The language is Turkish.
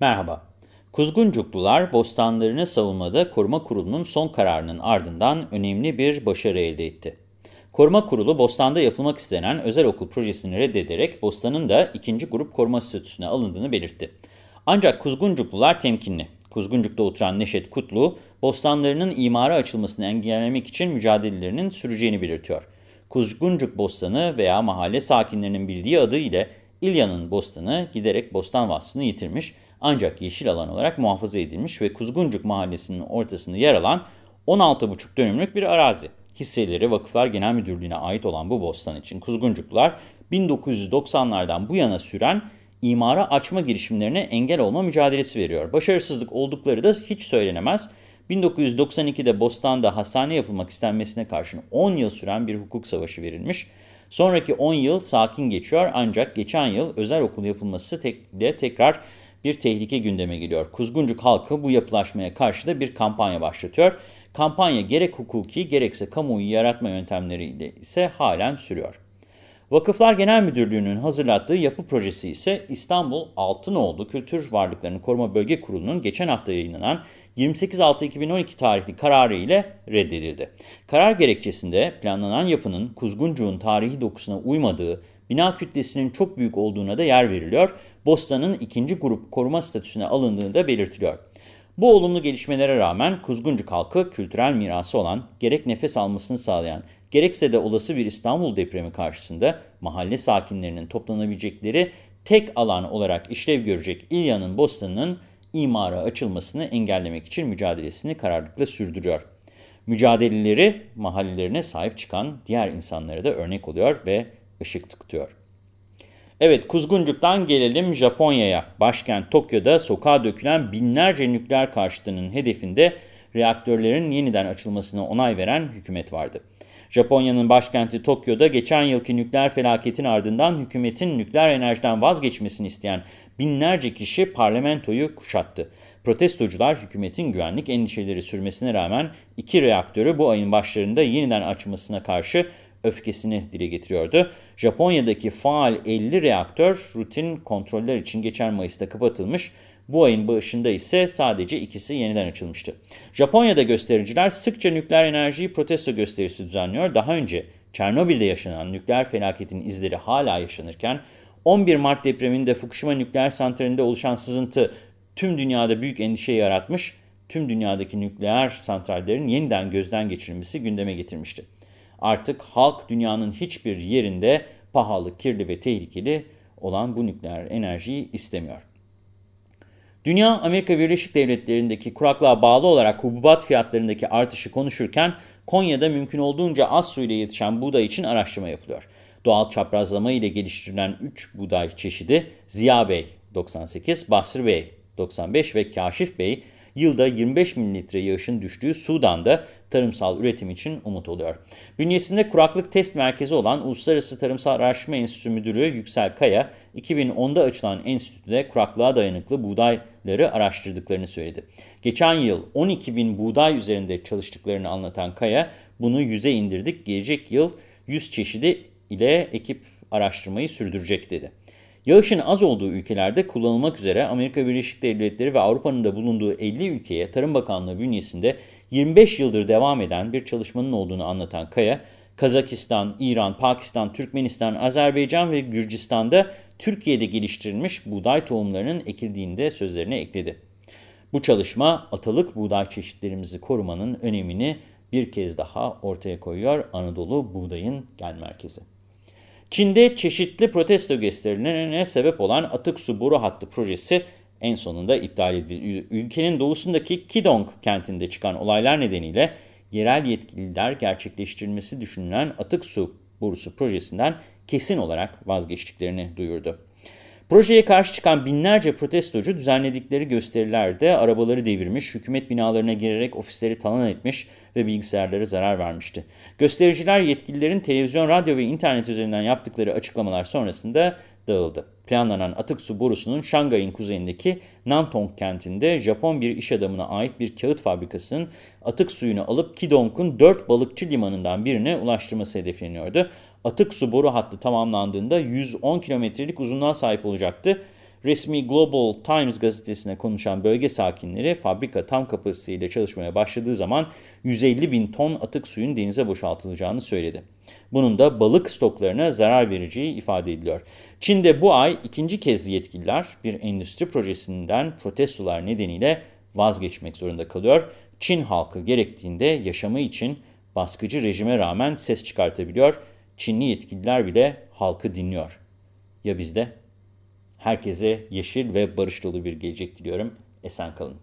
Merhaba. Kuzguncuklular bostanlarını savunmada Koruma Kurulu'nun son kararının ardından önemli bir başarı elde etti. Koruma Kurulu, bostanda yapılmak istenen özel okul projesini reddederek bostanın da ikinci grup koruma statüsüne alındığını belirtti. Ancak Kuzguncuklular temkinli. Kuzguncuk'ta oturan Neşet Kutlu, bostanlarının imara açılmasını engellemek için mücadelelerinin süreceğini belirtiyor. Kuzguncuk Bostanı veya mahalle sakinlerinin bildiği adı ile İlya'nın bostanı giderek bostan vasfını yitirmiş ancak yeşil alan olarak muhafaza edilmiş ve Kuzguncuk Mahallesi'nin ortasında yer alan 16,5 dönümlük bir arazi. Hisseleri Vakıflar Genel Müdürlüğü'ne ait olan bu bostan için Kuzguncuklar 1990'lardan bu yana süren imara açma girişimlerine engel olma mücadelesi veriyor. Başarısızlık oldukları da hiç söylenemez. 1992'de Bostan'da hastane yapılmak istenmesine karşın 10 yıl süren bir hukuk savaşı verilmiş. Sonraki 10 yıl sakin geçiyor ancak geçen yıl özel okul yapılması tek, tekrar bir tehlike gündeme geliyor. Kuzguncuk halkı bu yapılaşmaya karşı da bir kampanya başlatıyor. Kampanya gerek hukuki gerekse kamuoyu yaratma yöntemleriyle ise halen sürüyor. Vakıflar Genel Müdürlüğü'nün hazırlattığı yapı projesi ise İstanbul Altınoğlu Kültür Varlıklarını Koruma Bölge Kurulu'nun geçen hafta yayınlanan 28.6.2012 tarihli kararı ile reddedildi. Karar gerekçesinde planlanan yapının Kuzguncuğun tarihi dokusuna uymadığı, bina kütlesinin çok büyük olduğuna da yer veriliyor. Bostanın ikinci grup koruma statüsüne alındığını da belirtiliyor. Bu olumlu gelişmelere rağmen Kuzguncuk halkı kültürel mirası olan, gerek nefes almasını sağlayan, gerekse de olası bir İstanbul depremi karşısında mahalle sakinlerinin toplanabilecekleri tek alan olarak işlev görecek İlya'nın bostanının imara açılmasını engellemek için mücadelesini kararlılıkla sürdürüyor. Mücadeleleri mahallelerine sahip çıkan diğer insanlara da örnek oluyor ve ışık tutuyor. Evet, Kuzguncuk'tan gelelim Japonya'ya. Başkent Tokyo'da sokağa dökülen binlerce nükleer karşıtının hedefinde reaktörlerin yeniden açılmasına onay veren hükümet vardı. Japonya'nın başkenti Tokyo'da geçen yılki nükleer felaketin ardından hükümetin nükleer enerjiden vazgeçmesini isteyen binlerce kişi parlamentoyu kuşattı. Protestocular hükümetin güvenlik endişeleri sürmesine rağmen iki reaktörü bu ayın başlarında yeniden açmasına karşı öfkesini dile getiriyordu. Japonya'daki faal 50 reaktör rutin kontroller için geçen Mayıs'ta kapatılmış. Bu ayın başında ise sadece ikisi yeniden açılmıştı. Japonya'da göstericiler sıkça nükleer enerjiyi protesto gösterisi düzenliyor. Daha önce Çernobil'de yaşanan nükleer felaketin izleri hala yaşanırken 11 Mart depreminde Fukushima nükleer santralinde oluşan sızıntı tüm dünyada büyük endişe yaratmış, tüm dünyadaki nükleer santrallerin yeniden gözden geçirilmesi gündeme getirmişti. Artık halk dünyanın hiçbir yerinde pahalı, kirli ve tehlikeli olan bu nükleer enerjiyi istemiyor. Dünya Amerika Birleşik Devletleri'ndeki kuraklığa bağlı olarak hububat fiyatlarındaki artışı konuşurken Konya'da mümkün olduğunca az suyla yetişen buğday için araştırma yapılıyor. Doğal çaprazlama ile geliştirilen 3 buğday çeşidi Ziya Bey 98, Basri Bey 95 ve Kaşif Bey yılda 25 mililitre yağışın düştüğü Sudan'da tarımsal üretim için umut oluyor. Bünyesinde kuraklık test merkezi olan Uluslararası Tarımsal Araştırma Enstitüsü Müdürü Yüksel Kaya, 2010'da açılan enstitüde kuraklığa dayanıklı buğdayları araştırdıklarını söyledi. Geçen yıl 12 bin buğday üzerinde çalıştıklarını anlatan Kaya, bunu 100'e indirdik, gelecek yıl 100 çeşidi ile ekip araştırmayı sürdürecek dedi. Yağışın az olduğu ülkelerde kullanılmak üzere Amerika Birleşik Devletleri ve Avrupa'nın da bulunduğu 50 ülkeye Tarım Bakanlığı bünyesinde 25 yıldır devam eden bir çalışmanın olduğunu anlatan Kaya, Kazakistan, İran, Pakistan, Türkmenistan, Azerbaycan ve Gürcistan'da Türkiye'de geliştirilmiş buğday tohumlarının ekildiğinde sözlerine ekledi. Bu çalışma atalık buğday çeşitlerimizi korumanın önemini bir kez daha ortaya koyuyor Anadolu Buğdayın Gel Merkezi. Çin'de çeşitli protesto gösterilerine sebep olan atık su boru hattı projesi en sonunda iptal edildi. Ülkenin doğusundaki Kidong kentinde çıkan olaylar nedeniyle yerel yetkililer gerçekleştirilmesi düşünülen atık su borusu projesinden kesin olarak vazgeçtiklerini duyurdu. Projeye karşı çıkan binlerce protestocu düzenledikleri gösterilerde arabaları devirmiş, hükümet binalarına girerek ofisleri talan etmiş ve bilgisayarlara zarar vermişti. Göstericiler yetkililerin televizyon, radyo ve internet üzerinden yaptıkları açıklamalar sonrasında dağıldı. Planlanan atık su borusunun Şangay'ın kuzeyindeki Nantong kentinde Japon bir iş adamına ait bir kağıt fabrikasının atık suyunu alıp Kidong'un 4 balıkçı limanından birine ulaştırması hedefleniyordu. Atık su boru hattı tamamlandığında 110 kilometrelik uzunluğa sahip olacaktı. Resmi Global Times gazetesine konuşan bölge sakinleri fabrika tam kapasiteyle çalışmaya başladığı zaman 150 bin ton atık suyun denize boşaltılacağını söyledi. Bunun da balık stoklarına zarar vereceği ifade ediliyor. Çin'de bu ay ikinci kez yetkililer bir endüstri projesinden protestolar nedeniyle vazgeçmek zorunda kalıyor. Çin halkı gerektiğinde yaşamı için baskıcı rejime rağmen ses çıkartabiliyor. Çinli yetkililer bile halkı dinliyor. Ya bizde? Herkese yeşil ve barış dolu bir gelecek diliyorum. Esen kalın.